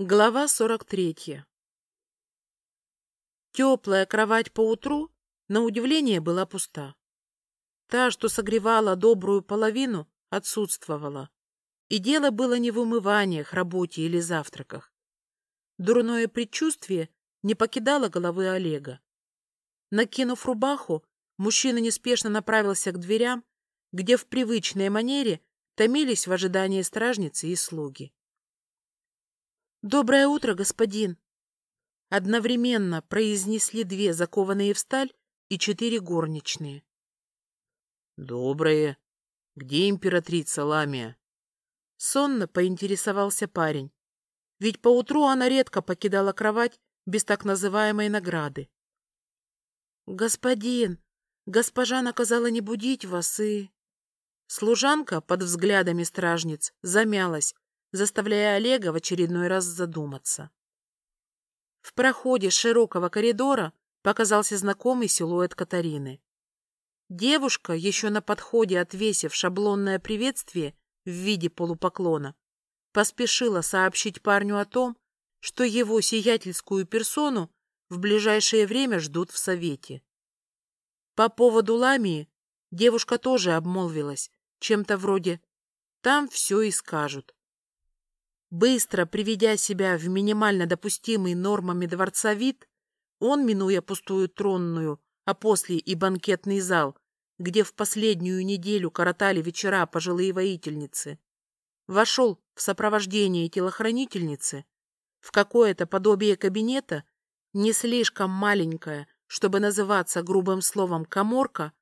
Глава 43 Теплая кровать поутру, на удивление, была пуста. Та, что согревала добрую половину, отсутствовала. И дело было не в умываниях, работе или завтраках. Дурное предчувствие не покидало головы Олега. Накинув рубаху, мужчина неспешно направился к дверям, где в привычной манере томились в ожидании стражницы и слуги. «Доброе утро, господин!» Одновременно произнесли две закованные в сталь и четыре горничные. «Доброе! Где императрица Ламия?» Сонно поинтересовался парень. Ведь поутру она редко покидала кровать без так называемой награды. «Господин, госпожа наказала не будить вас и...» Служанка под взглядами стражниц замялась, заставляя Олега в очередной раз задуматься. В проходе широкого коридора показался знакомый силуэт Катарины. Девушка, еще на подходе отвесив шаблонное приветствие в виде полупоклона, поспешила сообщить парню о том, что его сиятельскую персону в ближайшее время ждут в совете. По поводу Ламии девушка тоже обмолвилась, чем-то вроде «там все и скажут». Быстро приведя себя в минимально допустимый нормами дворца вид, он, минуя пустую тронную, а после и банкетный зал, где в последнюю неделю коротали вечера пожилые воительницы, вошел в сопровождение телохранительницы в какое-то подобие кабинета, не слишком маленькое, чтобы называться грубым словом «коморка»,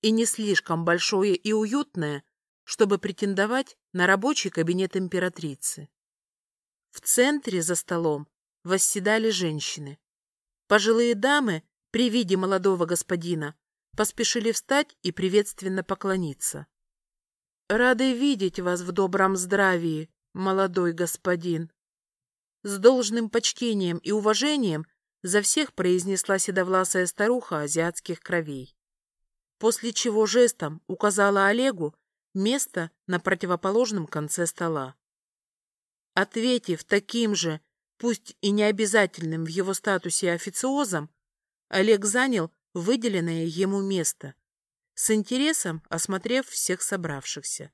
и не слишком большое и уютное, чтобы претендовать на рабочий кабинет императрицы. В центре за столом восседали женщины. Пожилые дамы при виде молодого господина поспешили встать и приветственно поклониться. «Рады видеть вас в добром здравии, молодой господин!» С должным почтением и уважением за всех произнесла седовласая старуха азиатских кровей. После чего жестом указала Олегу место на противоположном конце стола. Ответив таким же, пусть и необязательным в его статусе официозом, Олег занял выделенное ему место, с интересом осмотрев всех собравшихся.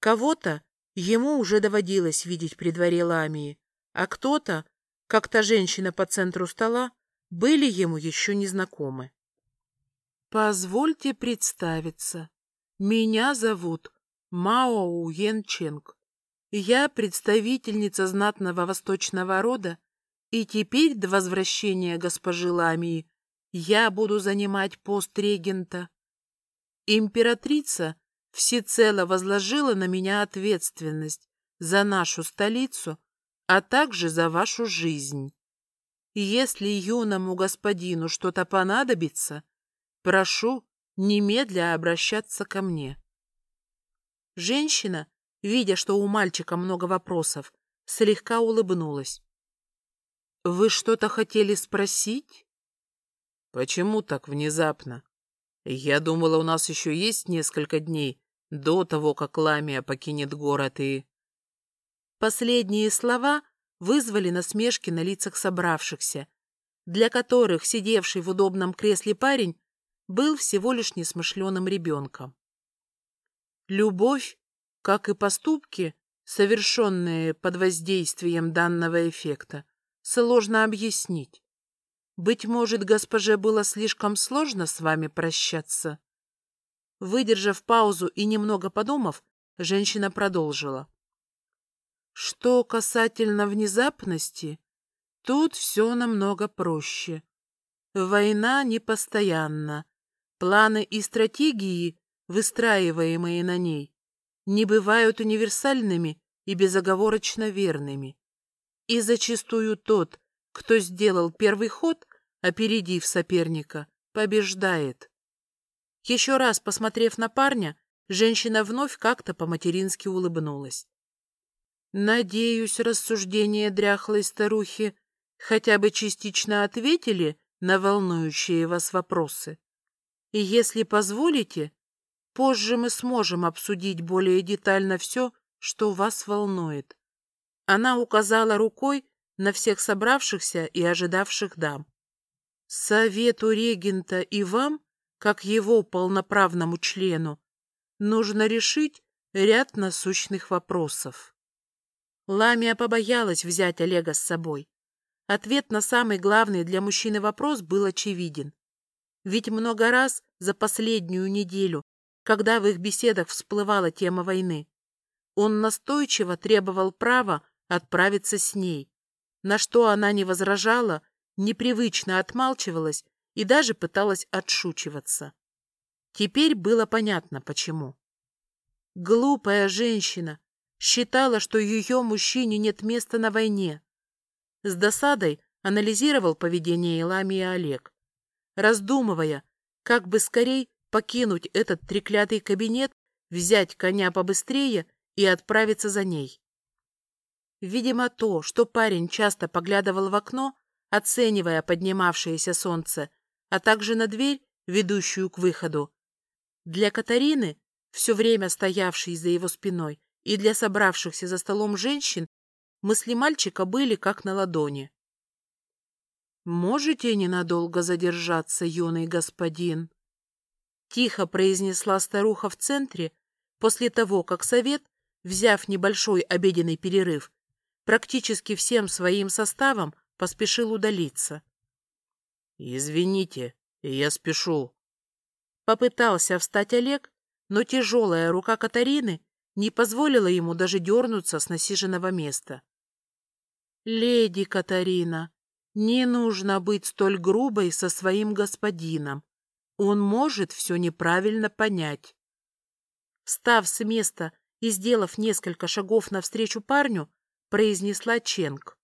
Кого-то ему уже доводилось видеть при дворе Ламии, а кто-то, как та женщина по центру стола, были ему еще незнакомы. «Позвольте представиться. Меня зовут Мао Уен. Я представительница знатного восточного рода, и теперь до возвращения госпожи Ламии я буду занимать пост регента. Императрица всецело возложила на меня ответственность за нашу столицу, а также за вашу жизнь. Если юному господину что-то понадобится, прошу немедля обращаться ко мне. Женщина видя, что у мальчика много вопросов, слегка улыбнулась. «Вы что-то хотели спросить?» «Почему так внезапно? Я думала, у нас еще есть несколько дней до того, как Ламия покинет город и...» Последние слова вызвали насмешки на лицах собравшихся, для которых сидевший в удобном кресле парень был всего лишь несмышленым ребенком. Любовь как и поступки, совершенные под воздействием данного эффекта, сложно объяснить. Быть может, госпоже было слишком сложно с вами прощаться? Выдержав паузу и немного подумав, женщина продолжила. Что касательно внезапности, тут все намного проще. Война непостоянна. Планы и стратегии, выстраиваемые на ней, не бывают универсальными и безоговорочно верными. И зачастую тот, кто сделал первый ход, опередив соперника, побеждает. Еще раз посмотрев на парня, женщина вновь как-то по-матерински улыбнулась. Надеюсь, рассуждения дряхлой старухи хотя бы частично ответили на волнующие вас вопросы. И если позволите, Позже мы сможем обсудить более детально все, что вас волнует. Она указала рукой на всех собравшихся и ожидавших дам. Совету регента и вам, как его полноправному члену, нужно решить ряд насущных вопросов. Ламия побоялась взять Олега с собой. Ответ на самый главный для мужчины вопрос был очевиден. Ведь много раз за последнюю неделю, когда в их беседах всплывала тема войны, он настойчиво требовал права отправиться с ней, на что она не возражала, непривычно отмалчивалась и даже пыталась отшучиваться. Теперь было понятно, почему. Глупая женщина считала, что ее мужчине нет места на войне. С досадой анализировал поведение Иламии Олег, раздумывая, как бы скорей покинуть этот треклятый кабинет, взять коня побыстрее и отправиться за ней. Видимо, то, что парень часто поглядывал в окно, оценивая поднимавшееся солнце, а также на дверь, ведущую к выходу, для Катарины, все время стоявшей за его спиной, и для собравшихся за столом женщин, мысли мальчика были как на ладони. «Можете ненадолго задержаться, юный господин?» Тихо произнесла старуха в центре, после того, как совет, взяв небольшой обеденный перерыв, практически всем своим составом поспешил удалиться. «Извините, я спешу». Попытался встать Олег, но тяжелая рука Катарины не позволила ему даже дернуться с насиженного места. «Леди Катарина, не нужно быть столь грубой со своим господином. Он может все неправильно понять». Встав с места и сделав несколько шагов навстречу парню, произнесла Ченг.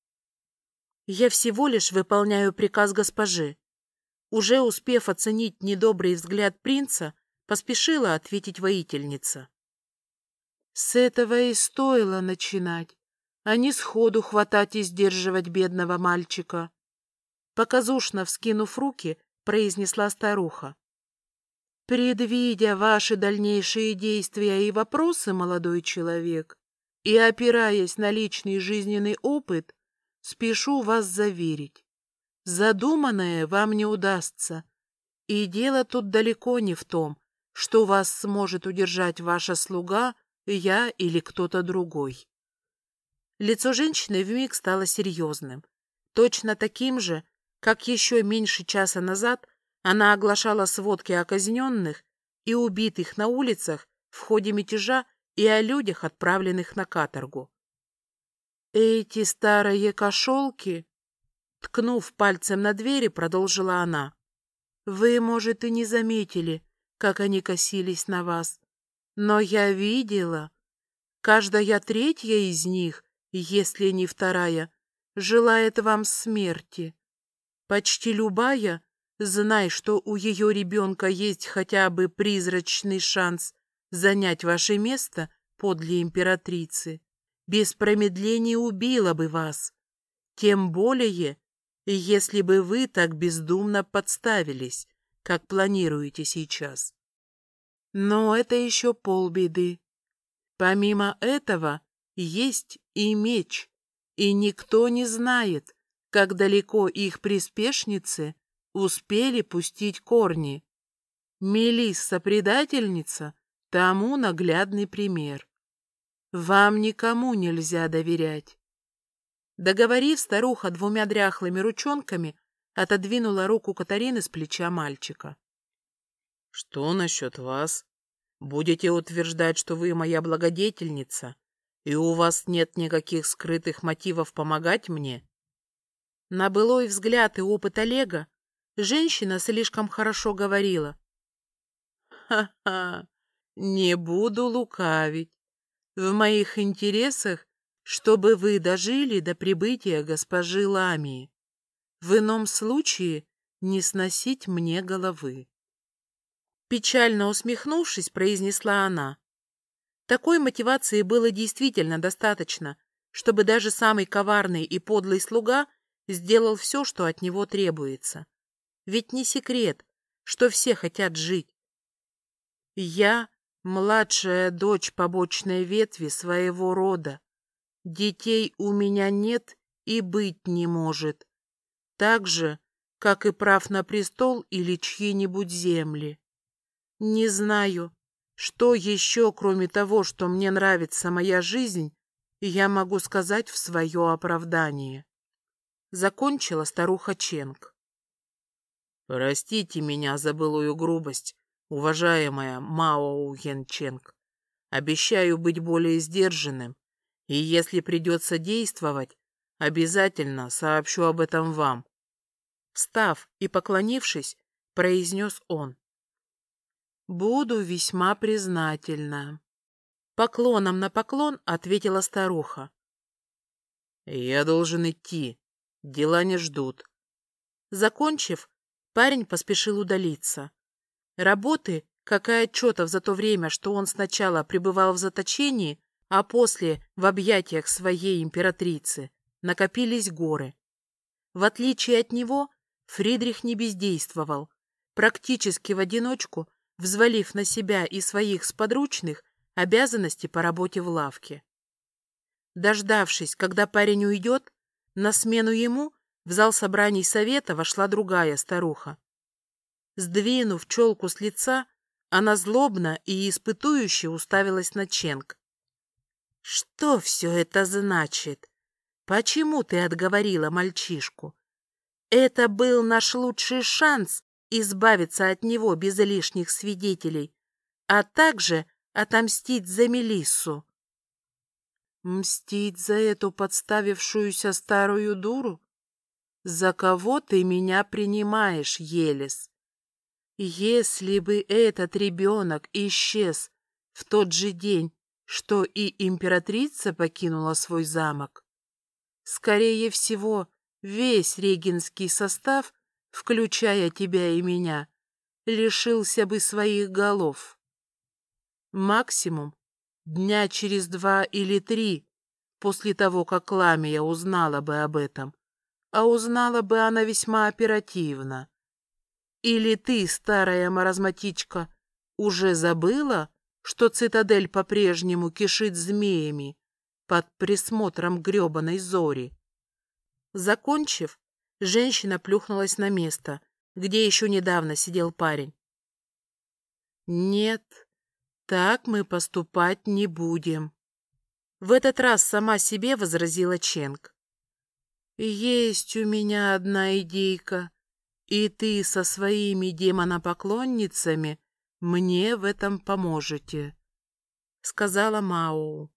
«Я всего лишь выполняю приказ госпожи». Уже успев оценить недобрый взгляд принца, поспешила ответить воительница. С этого и стоило начинать, а не сходу хватать и сдерживать бедного мальчика. Показушно вскинув руки, произнесла старуха. Предвидя ваши дальнейшие действия и вопросы, молодой человек, и опираясь на личный жизненный опыт, спешу вас заверить. Задуманное вам не удастся. И дело тут далеко не в том, что вас сможет удержать ваша слуга, я или кто-то другой. Лицо женщины вмиг стало серьезным, точно таким же, как еще меньше часа назад она оглашала сводки о казненных и убитых на улицах в ходе мятежа и о людях, отправленных на каторгу. «Эти старые кошелки...» Ткнув пальцем на двери, продолжила она. «Вы, может, и не заметили, как они косились на вас. Но я видела. Каждая третья из них, если не вторая, желает вам смерти. Почти любая, знай, что у ее ребенка есть хотя бы призрачный шанс занять ваше место подле императрицы, без промедления убила бы вас. Тем более, если бы вы так бездумно подставились, как планируете сейчас. Но это еще полбеды. Помимо этого, есть и меч, и никто не знает, как далеко их приспешницы успели пустить корни. Мелисса-предательница Тому наглядный пример. Вам никому нельзя доверять. Договорив, старуха двумя дряхлыми ручонками отодвинула руку Катарины с плеча мальчика. — Что насчет вас? Будете утверждать, что вы моя благодетельница, и у вас нет никаких скрытых мотивов помогать мне? На былой взгляд и опыт Олега женщина слишком хорошо говорила. «Ха-ха! Не буду лукавить. В моих интересах, чтобы вы дожили до прибытия госпожи Ламии. В ином случае не сносить мне головы. Печально усмехнувшись, произнесла она. Такой мотивации было действительно достаточно, чтобы даже самый коварный и подлый слуга сделал все, что от него требуется. Ведь не секрет, что все хотят жить. Я младшая дочь побочной ветви своего рода, Детей у меня нет и быть не может. Так же, как и прав на престол или чьи-нибудь земли. Не знаю, что еще, кроме того, что мне нравится моя жизнь, я могу сказать в свое оправдание. Закончила старуха Ченг. Простите меня за былую грубость, уважаемая Мао Уен Ченг. Обещаю быть более сдержанным, и если придется действовать, обязательно сообщу об этом вам. Встав и поклонившись, произнес он. «Буду весьма признательна». Поклоном на поклон ответила старуха. «Я должен идти. Дела не ждут». Закончив, парень поспешил удалиться. Работы, как и отчетов за то время, что он сначала пребывал в заточении, а после в объятиях своей императрицы, накопились горы. В отличие от него, Фридрих не бездействовал, практически в одиночку, взвалив на себя и своих сподручных обязанности по работе в лавке. Дождавшись, когда парень уйдет, на смену ему в зал собраний совета вошла другая старуха. Сдвинув челку с лица, она злобно и испытующе уставилась на Ченг. «Что все это значит? Почему ты отговорила мальчишку? Это был наш лучший шанс избавиться от него без лишних свидетелей, а также отомстить за Мелиссу. Мстить за эту подставившуюся старую дуру? За кого ты меня принимаешь, Елис? Если бы этот ребенок исчез в тот же день, что и императрица покинула свой замок, скорее всего, весь регенский состав, включая тебя и меня, лишился бы своих голов. Максимум дня через два или три после того, как Ламия узнала бы об этом, а узнала бы она весьма оперативно. Или ты, старая маразматичка, уже забыла, что цитадель по-прежнему кишит змеями под присмотром гребаной зори? Закончив, женщина плюхнулась на место, где еще недавно сидел парень. «Нет, так мы поступать не будем», — в этот раз сама себе возразила Ченг. «Есть у меня одна идейка, и ты со своими демонопоклонницами мне в этом поможете», — сказала Маоу.